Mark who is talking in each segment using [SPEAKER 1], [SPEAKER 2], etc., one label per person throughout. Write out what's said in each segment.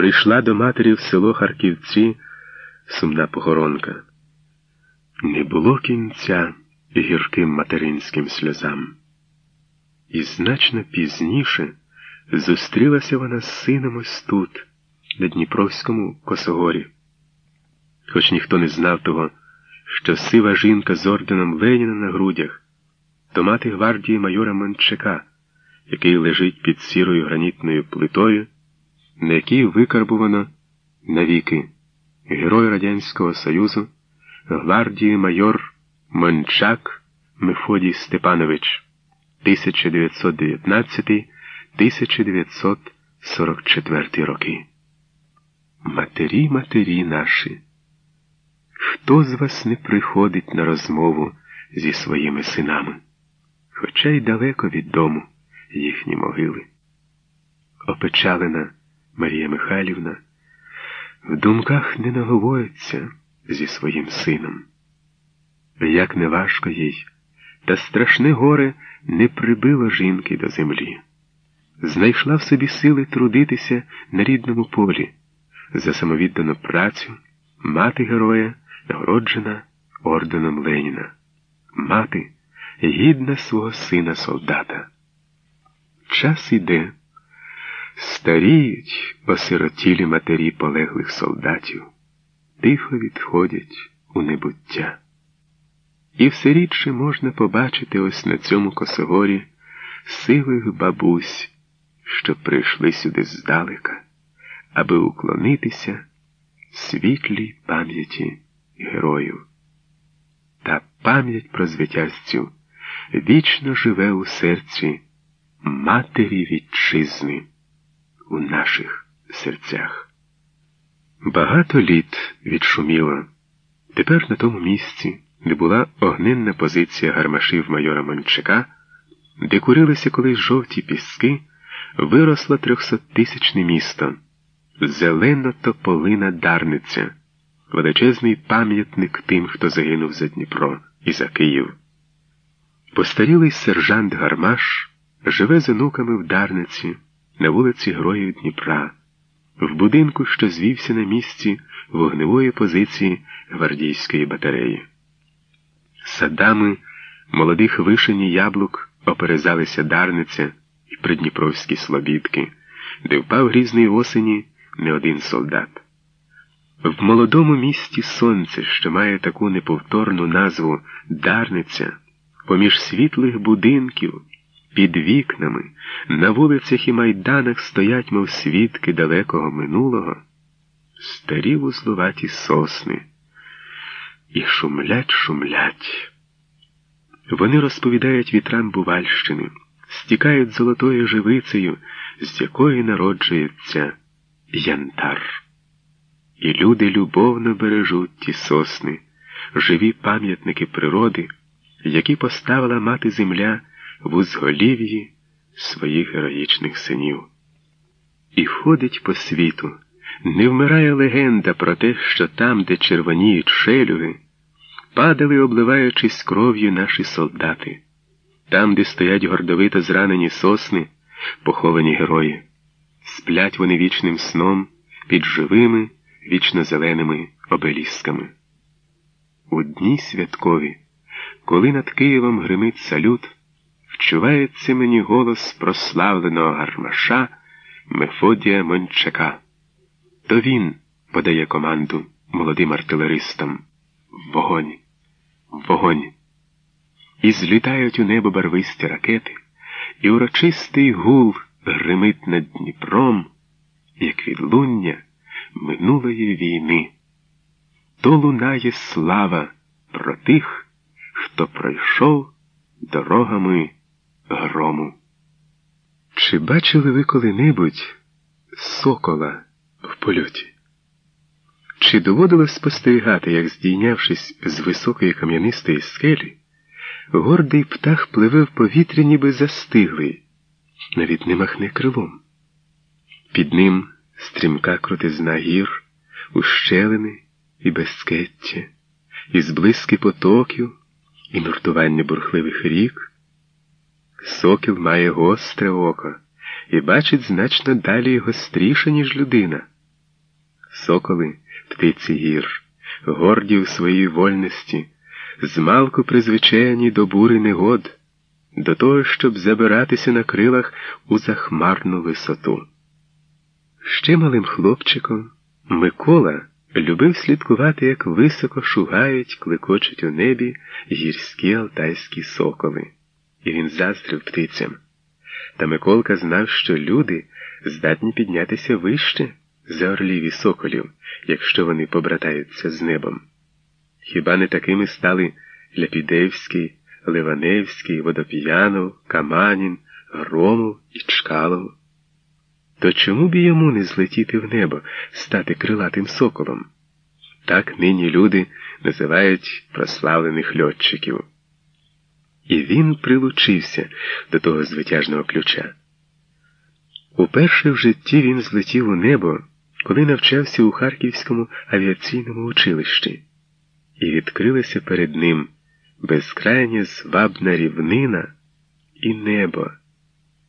[SPEAKER 1] прийшла до матері в село Харківці сумна похоронка. Не було кінця гірким материнським сльозам. І значно пізніше зустрілася вона з сином ось тут, на Дніпровському косогорі. Хоч ніхто не знав того, що сива жінка з орденом Леніна на грудях, то мати гвардії майора Мончака, який лежить під сірою гранітною плитою, на якій викарбувано навіки Герой Радянського Союзу, гвардії майор Мончак Мефодій Степанович 1919-1944 роки. Матері матері наші. Хто з вас не приходить на розмову зі своїми синами, хоча й далеко від дому їхні могили? Опечалена Марія Михайлівна в думках не наговориться зі своїм сином. Як не важко їй, та страшне горе не прибило жінки до землі. Знайшла в собі сили трудитися на рідному полі, за самовіддану працю, мати героя, нагороджена орденом Леніна, мати гідна свого сина солдата. Час іде. Старіють осиротілі матері полеглих солдатів, тихо відходять у небуття. І все рідше можна побачити ось на цьому косогорі сивих бабусь, що прийшли сюди здалека, аби уклонитися світлій пам'яті героїв. Та пам'ять про звитязцю вічно живе у серці матері вітчизни у наших серцях. Багато літ відшуміло. Тепер на тому місці, де була огненна позиція гармашів майора Мончака, де курилися колись жовті піски, виросло трьохсоттисячне місто, зелено тополина Дарниця, величезний пам'ятник тим, хто загинув за Дніпро і за Київ. Постарілий сержант Гармаш живе з онуками в Дарниці на вулиці Героїв Дніпра, в будинку, що звівся на місці вогневої позиції гвардійської батареї. Садами молодих вишень і яблук оперезалися Дарниця і придніпровські слобідки, де впав грізний осені не один солдат. В молодому місті Сонце, що має таку неповторну назву Дарниця, поміж світлих будинків. Під вікнами, на вулицях і майданах стоять, мов свідки далекого минулого, старі вузлуваті сосни. І шумлять, шумлять. Вони розповідають вітрам Бувальщини, стікають золотою живицею, з якої народжується янтар. І люди любовно бережуть ті сосни, живі пам'ятники природи, які поставила мати земля в узголів'ї своїх героїчних синів. І ходить по світу, не вмирає легенда про те, що там, де червоніють шелюги, падали, обливаючись кров'ю наші солдати, там, де стоять гордовито зранені сосни, поховані герої, сплять вони вічним сном під живими, вічно зеленими обелісками. У дні святкові, коли над Києвом гримить салют. Вчувається мені голос прославленого гармаша Мефодія Мончака. То він подає команду молодим артилеристам Вогонь, вогонь. І злітають у небо барвисті ракети, і урочистий гул гримить над Дніпром, як відлуння минулої війни. То лунає слава про тих, хто пройшов дорогами грому. Чи бачили ви коли-небудь сокола в польоті? Чи доводилось спостерігати, як, здійнявшись з високої кам'янистої скелі, гордий птах пливе в повітря, ніби застиглий, навіть не махне крилом? Під ним стрімка крутизна гір, ущелини і безскеття, і зблиски потоків, і нуртування бурхливих рік. Сокіл має гостре око і бачить значно далі гостріше, ніж людина. соколи, птиці гір, горді у своїй вольності, змалку призвичайні до бури негод, до того, щоб забиратися на крилах у захмарну висоту. Ще малим хлопчиком Микола любив слідкувати, як високо шугають, клекочуть у небі гірські алтайські соколи, і він заздрив птицям. Та Миколка знав, що люди здатні піднятися вище за орлів і соколів, якщо вони побратаються з небом. Хіба не такими стали Ляпідевський, Ливаневський, Водоп'янов, Каманін, Громов і Чкалов? То чому б йому не злетіти в небо, стати крилатим соколом? Так нині люди називають прославлених льотчиків. І він прилучився до того звитяжного ключа. Уперше в житті він злетів у небо, коли навчався у Харківському авіаційному училищі, і відкрилася перед ним безкрайня звабна рівнина і небо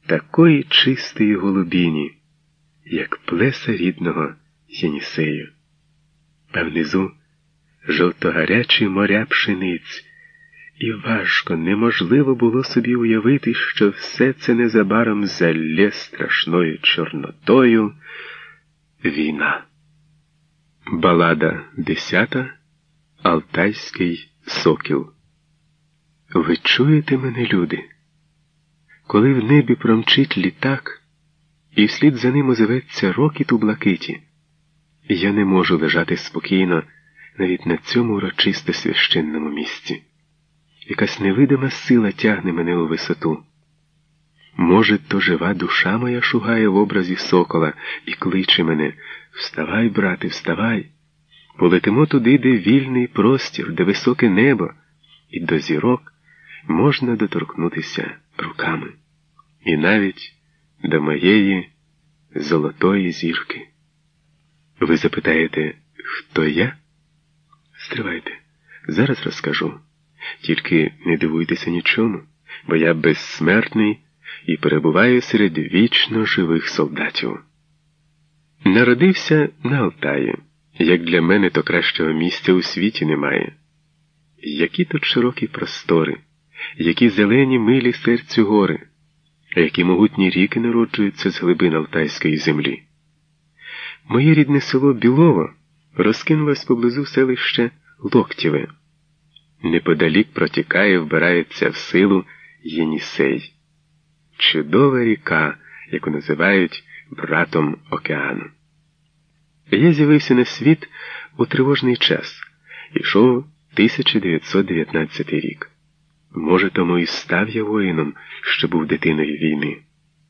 [SPEAKER 1] такої чистої голубіні, як плеса рідного Єнісею. А внизу жовтогарячі моря пшениць. І важко, неможливо було собі уявити, що все це незабаром залє страшною Чорнотою війна. Балада десята Алтайський сокіл. Ви чуєте мене, люди? Коли в небі промчить літак, і вслід за ним озиветься рокіт у блакиті, я не можу лежати спокійно навіть на цьому урочисто священному місці. Якась невидима сила тягне мене у висоту. Може, то жива душа моя шугає в образі сокола і кличе мене Вставай, брате, вставай. Полетимо туди, де вільний простір, де високе небо, і до зірок можна доторкнутися руками. І навіть до моєї золотої зірки. Ви запитаєте, хто я? Стривайте, зараз розкажу. Тільки не дивуйтеся нічому, бо я безсмертний і перебуваю серед вічно живих солдатів. Народився на Алтаї, як для мене, то кращого місця у світі немає. Які тут широкі простори, які зелені милі серцю гори, які могутні ріки народжуються з глибин Алтайської землі. Моє рідне село Білово розкинулось поблизу селища Локтєве неподалік протікає, вбирається в силу Єнісей, чудова ріка, яку називають братом океану. Я з'явився на світ у тривожний час, ішов 1919 рік. Може, тому і став я воїном, що був дитиною війни.